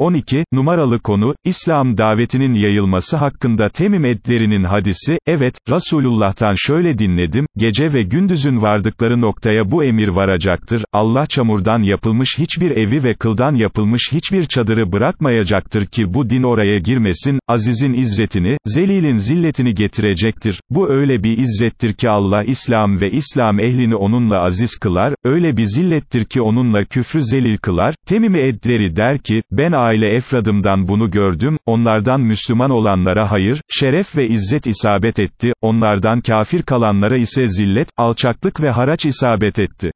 12, numaralı konu, İslam davetinin yayılması hakkında Temim Edleri'nin hadisi, evet, Resulullah'tan şöyle dinledim, gece ve gündüzün vardıkları noktaya bu emir varacaktır, Allah çamurdan yapılmış hiçbir evi ve kıldan yapılmış hiçbir çadırı bırakmayacaktır ki bu din oraya girmesin, azizin izzetini, zelilin zilletini getirecektir, bu öyle bir izzettir ki Allah İslam ve İslam ehlini onunla aziz kılar, öyle bir zillettir ki onunla küfrü zelil kılar, Temim Edleri der ki, ben aile efradımdan bunu gördüm, onlardan Müslüman olanlara hayır, şeref ve izzet isabet etti, onlardan kafir kalanlara ise zillet, alçaklık ve haraç isabet etti.